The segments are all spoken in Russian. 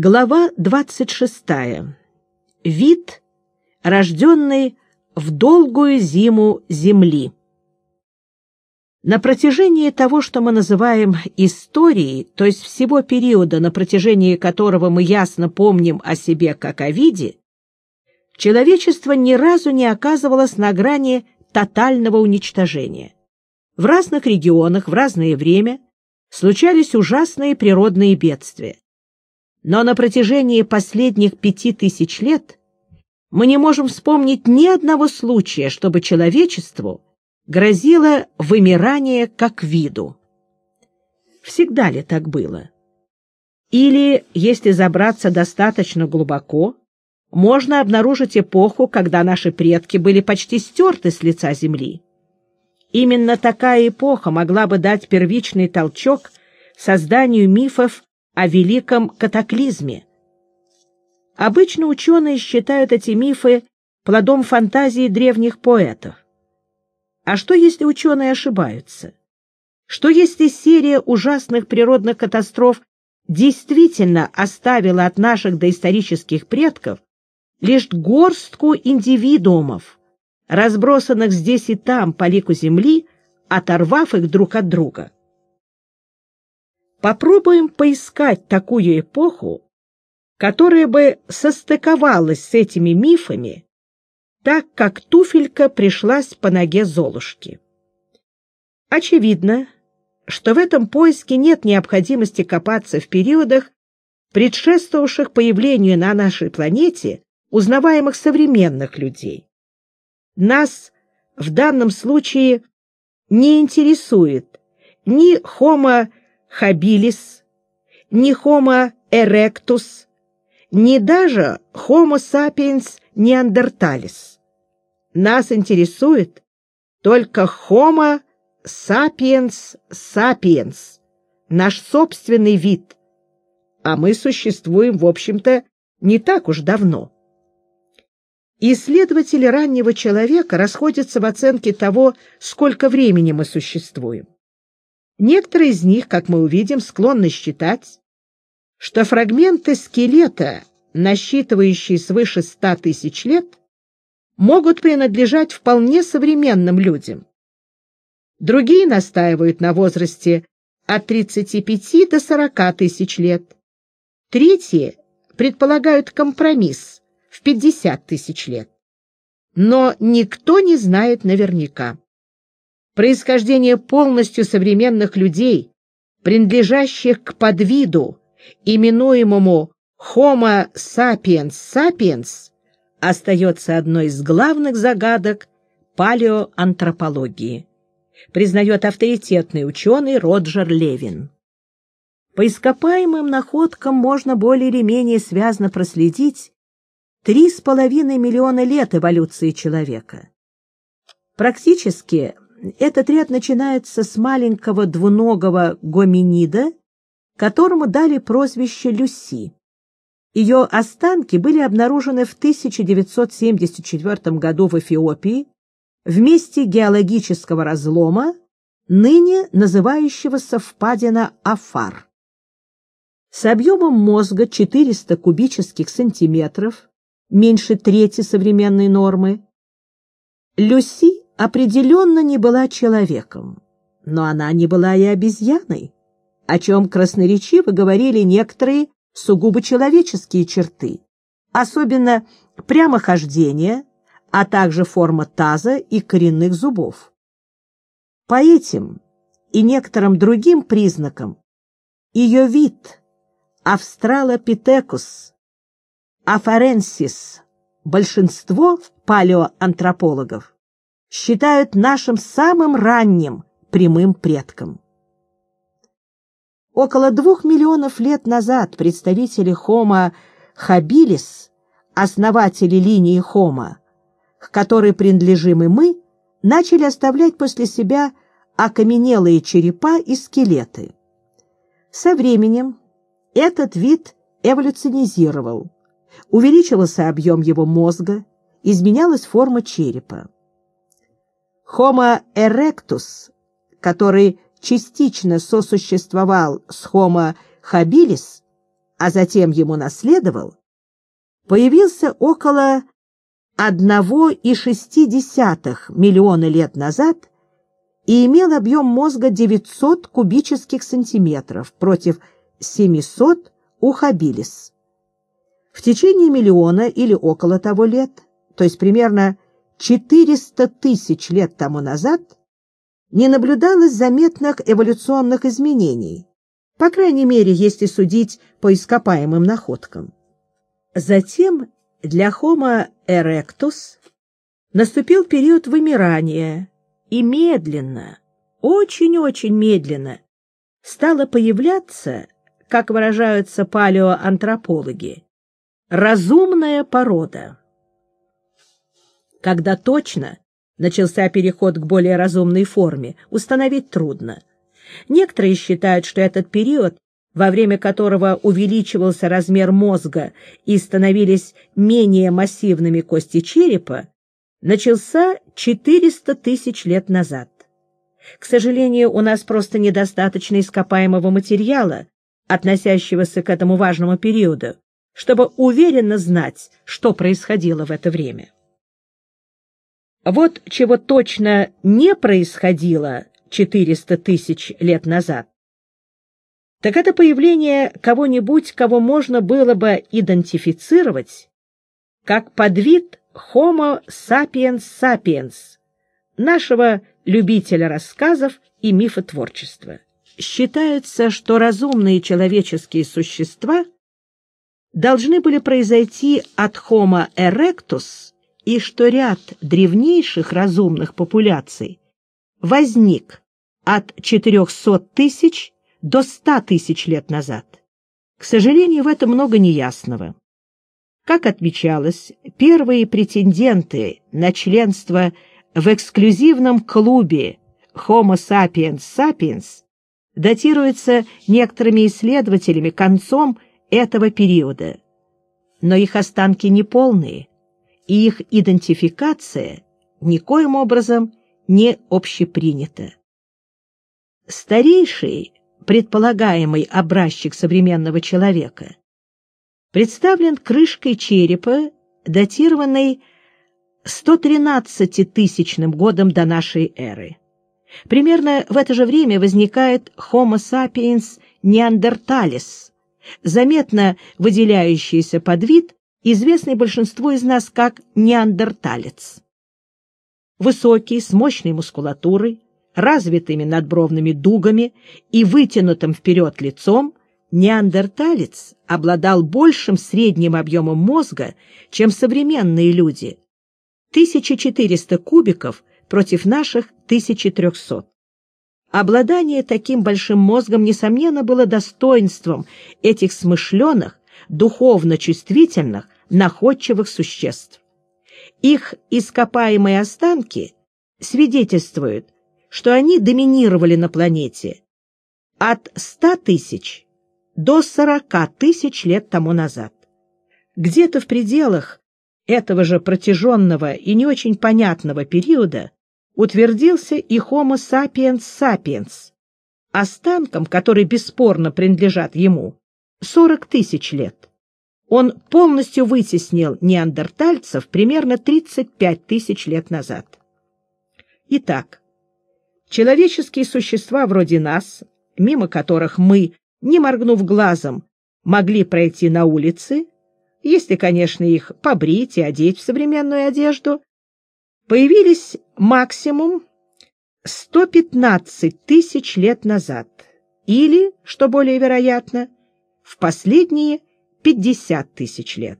Глава 26. Вид, рожденный в долгую зиму Земли. На протяжении того, что мы называем историей, то есть всего периода, на протяжении которого мы ясно помним о себе как о виде, человечество ни разу не оказывалось на грани тотального уничтожения. В разных регионах в разное время случались ужасные природные бедствия. Но на протяжении последних пяти тысяч лет мы не можем вспомнить ни одного случая, чтобы человечеству грозило вымирание как виду. Всегда ли так было? Или, если забраться достаточно глубоко, можно обнаружить эпоху, когда наши предки были почти стерты с лица Земли. Именно такая эпоха могла бы дать первичный толчок созданию мифов о великом катаклизме. Обычно ученые считают эти мифы плодом фантазии древних поэтов. А что, если ученые ошибаются? Что, если серия ужасных природных катастроф действительно оставила от наших доисторических предков лишь горстку индивидуумов, разбросанных здесь и там по лику Земли, оторвав их друг от друга? Попробуем поискать такую эпоху, которая бы состыковалась с этими мифами, так как туфелька пришлась по ноге Золушки. Очевидно, что в этом поиске нет необходимости копаться в периодах, предшествовавших появлению на нашей планете узнаваемых современных людей. Нас в данном случае не интересует ни Homo хабилис, ни Homo erectus, ни даже Homo sapiens neanderthalis. Нас интересует только Homo sapiens sapiens, наш собственный вид, а мы существуем, в общем-то, не так уж давно. Исследователи раннего человека расходятся в оценке того, сколько времени мы существуем. Некоторые из них, как мы увидим, склонны считать, что фрагменты скелета, насчитывающие свыше ста тысяч лет, могут принадлежать вполне современным людям. Другие настаивают на возрасте от 35 до 40 тысяч лет. Третьи предполагают компромисс в 50 тысяч лет. Но никто не знает наверняка происхождение полностью современных людей, принадлежащих к подвиду, именуемому Homo sapiens sapiens, остается одной из главных загадок палеоантропологии, признает авторитетный ученый Роджер Левин. По ископаемым находкам можно более или менее связно проследить три с половиной миллиона лет эволюции человека. Практически этот ряд начинается с маленького двуногого гоминида, которому дали прозвище Люси. Ее останки были обнаружены в 1974 году в Эфиопии в месте геологического разлома, ныне называющегося впадина Афар. С объемом мозга 400 кубических сантиметров, меньше трети современной нормы, Люси определенно не была человеком, но она не была и обезьяной, о чем красноречиво говорили некоторые сугубо человеческие черты, особенно прямохождение, а также форма таза и коренных зубов. По этим и некоторым другим признакам ее вид Австралопитекус, Афаренсис, большинство палеоантропологов считают нашим самым ранним прямым предком. Около двух миллионов лет назад представители Homo habilis, основатели линии Homo, к которой принадлежим и мы, начали оставлять после себя окаменелые черепа и скелеты. Со временем этот вид эволюционизировал, увеличивался объем его мозга, изменялась форма черепа. Homo erectus, который частично сосуществовал с Homo habilis, а затем ему наследовал, появился около 1,6 миллиона лет назад и имел объем мозга 900 кубических сантиметров против 700 у хабилис. В течение миллиона или около того лет, то есть примерно 400 тысяч лет тому назад, не наблюдалось заметных эволюционных изменений, по крайней мере, если судить по ископаемым находкам. Затем для Homo erectus наступил период вымирания, и медленно, очень-очень медленно стало появляться, как выражаются палеоантропологи, разумная порода. Когда точно начался переход к более разумной форме, установить трудно. Некоторые считают, что этот период, во время которого увеличивался размер мозга и становились менее массивными кости черепа, начался 400 тысяч лет назад. К сожалению, у нас просто недостаточно ископаемого материала, относящегося к этому важному периоду, чтобы уверенно знать, что происходило в это время. Вот чего точно не происходило 400 тысяч лет назад, так это появление кого-нибудь, кого можно было бы идентифицировать как подвид Homo sapiens sapiens, нашего любителя рассказов и мифотворчества. Считается, что разумные человеческие существа должны были произойти от Homo erectus и что ряд древнейших разумных популяций возник от 400 тысяч до 100 тысяч лет назад. К сожалению, в этом много неясного. Как отмечалось, первые претенденты на членство в эксклюзивном клубе Homo sapiens sapiens датируются некоторыми исследователями концом этого периода. Но их останки неполные, и их идентификация никоим образом не общепринята. Старейший, предполагаемый образчик современного человека представлен крышкой черепа, датированной 113-тысячным годом до нашей эры. Примерно в это же время возникает Homo sapiens neanderthalis, заметно выделяющийся подвид, известный большинству из нас как неандерталец. Высокий, с мощной мускулатурой, развитыми надбровными дугами и вытянутым вперед лицом, неандерталец обладал большим средним объемом мозга, чем современные люди. 1400 кубиков против наших 1300. Обладание таким большим мозгом, несомненно, было достоинством этих смышленых, духовно чувствительных, находчивых существ. Их ископаемые останки свидетельствуют, что они доминировали на планете от 100 тысяч до 40 тысяч лет тому назад. Где-то в пределах этого же протяженного и не очень понятного периода утвердился и Homo sapiens sapiens, останкам, которые бесспорно принадлежат ему, 40 тысяч лет. Он полностью вытеснил неандертальцев примерно 35 тысяч лет назад. Итак, человеческие существа вроде нас, мимо которых мы не моргнув глазом, могли пройти на улице, если, конечно, их побрить и одеть в современную одежду, появились максимум 115 тысяч лет назад или, что более вероятно, в последние 50 тысяч лет.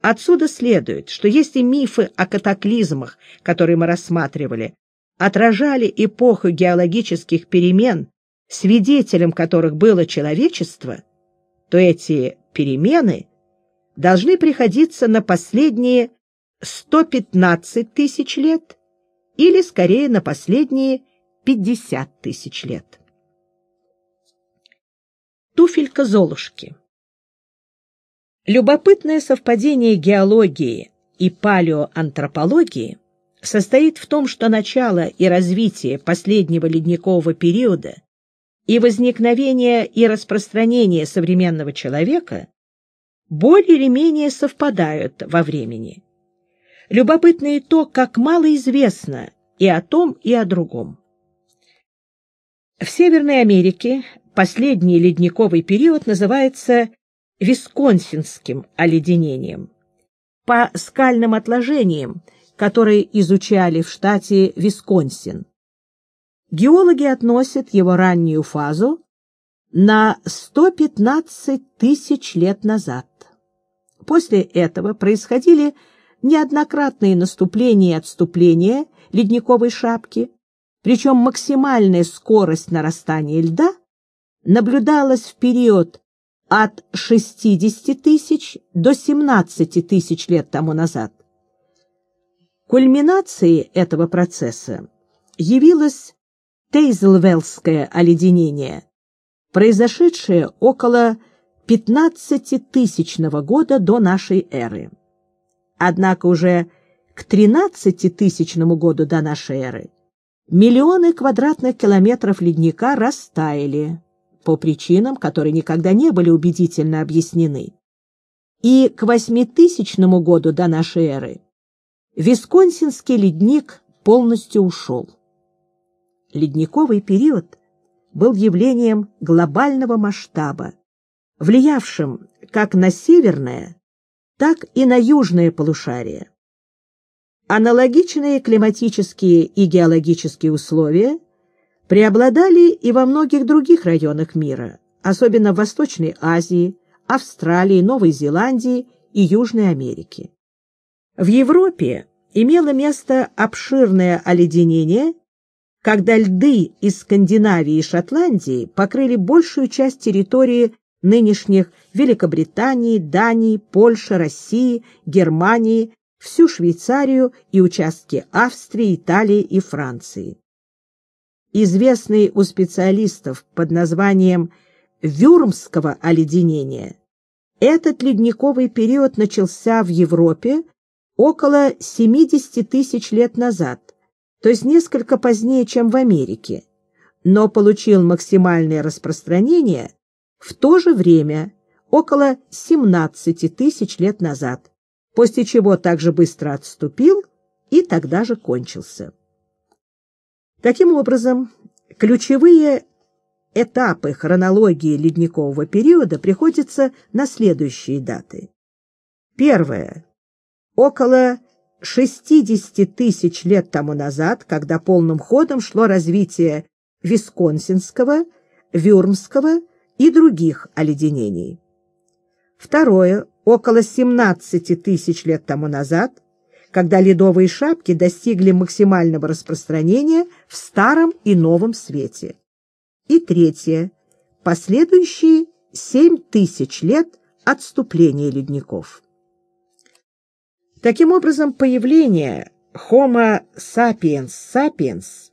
Отсюда следует, что если мифы о катаклизмах, которые мы рассматривали, отражали эпоху геологических перемен свидетелем которых было человечество, то эти перемены должны приходиться на последние 115 тысяч лет или, скорее, на последние 50 тысяч лет. Туфелька Золушки Любопытное совпадение геологии и палеоантропологии состоит в том, что начало и развитие последнего ледникового периода и возникновение и распространение современного человека более или менее совпадают во времени. Любопытно и то, как мало известно и о том, и о другом. В Северной Америке последний ледниковый период называется Висконсинским оледенением. По скальным отложениям, которые изучали в штате Висконсин, геологи относят его раннюю фазу на 115 тысяч лет назад. После этого происходили неоднократные наступления и отступления ледниковой шапки, причем максимальная скорость нарастания льда наблюдалась в период от 60 тысяч до 17 тысяч лет тому назад. Кульминацией этого процесса явилось Тейзелвеллское оледенение, произошедшее около 15-тысячного года до нашей эры. Однако уже к 13-тысячному году до нашей эры миллионы квадратных километров ледника растаяли по причинам, которые никогда не были убедительно объяснены. И к 8000 году до нашей эры Висконсинский ледник полностью ушел. Ледниковый период был явлением глобального масштаба, влиявшим как на северное, так и на южное полушарие. Аналогичные климатические и геологические условия преобладали и во многих других районах мира, особенно в Восточной Азии, Австралии, Новой Зеландии и Южной Америке. В Европе имело место обширное оледенение, когда льды из Скандинавии и Шотландии покрыли большую часть территории нынешних Великобритании, Дании, Польши, России, Германии, всю Швейцарию и участки Австрии, Италии и Франции. Известный у специалистов под названием Вюрмского оледенения, этот ледниковый период начался в Европе около 70 тысяч лет назад, то есть несколько позднее, чем в Америке, но получил максимальное распространение в то же время, около 17 тысяч лет назад, после чего также быстро отступил и тогда же кончился. Таким образом, ключевые этапы хронологии ледникового периода приходятся на следующие даты. Первое. Около 60 тысяч лет тому назад, когда полным ходом шло развитие Висконсинского, Вюрмского и других оледенений. Второе. Около 17 тысяч лет тому назад, когда ледовые шапки достигли максимального распространения в Старом и Новом Свете. И третье. Последующие 7 тысяч лет отступления ледников. Таким образом, появление Homo sapiens sapiens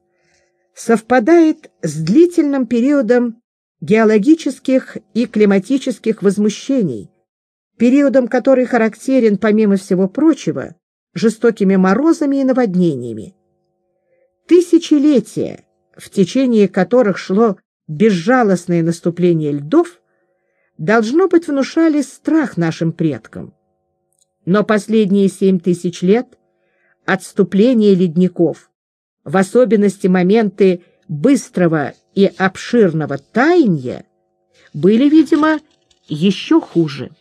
совпадает с длительным периодом геологических и климатических возмущений, периодом который характерен, помимо всего прочего, жестокими морозами и наводнениями. Тысячелетия, в течение которых шло безжалостное наступление льдов, должно быть, внушали страх нашим предкам. Но последние семь тысяч лет отступление ледников, в особенности моменты быстрого и обширного таяния, были, видимо, еще хуже.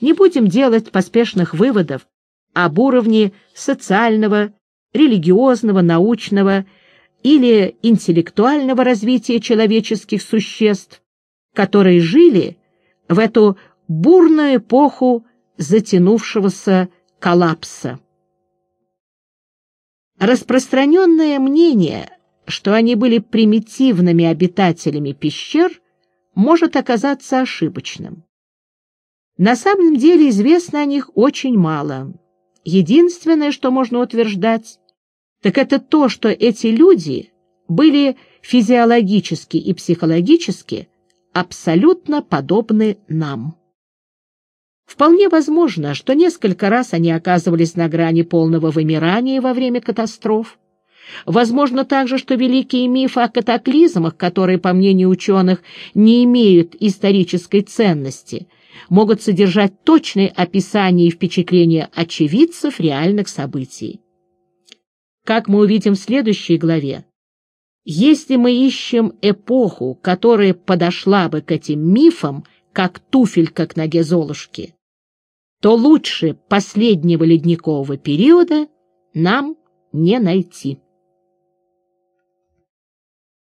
Не будем делать поспешных выводов об уровне социального, религиозного, научного или интеллектуального развития человеческих существ, которые жили в эту бурную эпоху затянувшегося коллапса. Распространенное мнение, что они были примитивными обитателями пещер, может оказаться ошибочным. На самом деле известно о них очень мало. Единственное, что можно утверждать, так это то, что эти люди были физиологически и психологически абсолютно подобны нам. Вполне возможно, что несколько раз они оказывались на грани полного вымирания во время катастроф, Возможно также, что великие мифы о катаклизмах, которые, по мнению ученых, не имеют исторической ценности, могут содержать точные описания и впечатления очевидцев реальных событий. Как мы увидим в следующей главе, если мы ищем эпоху, которая подошла бы к этим мифам, как туфелька к ноге Золушки, то лучше последнего ледникового периода нам не найти.